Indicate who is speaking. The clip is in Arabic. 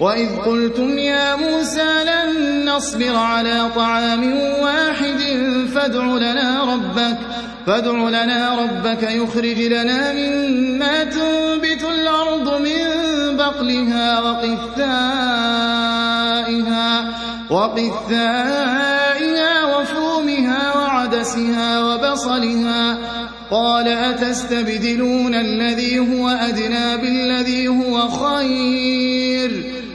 Speaker 1: وإذ قلتم يا موسى لن نصبر على طعام واحد فادع لنا ربك يخرج لنا مما تنبت الأرض من بقلها وقثائها وقثائها وفومها وعدسها وبصلها. قال أتستبدلون الذي هو أدنى بالذي هو خير؟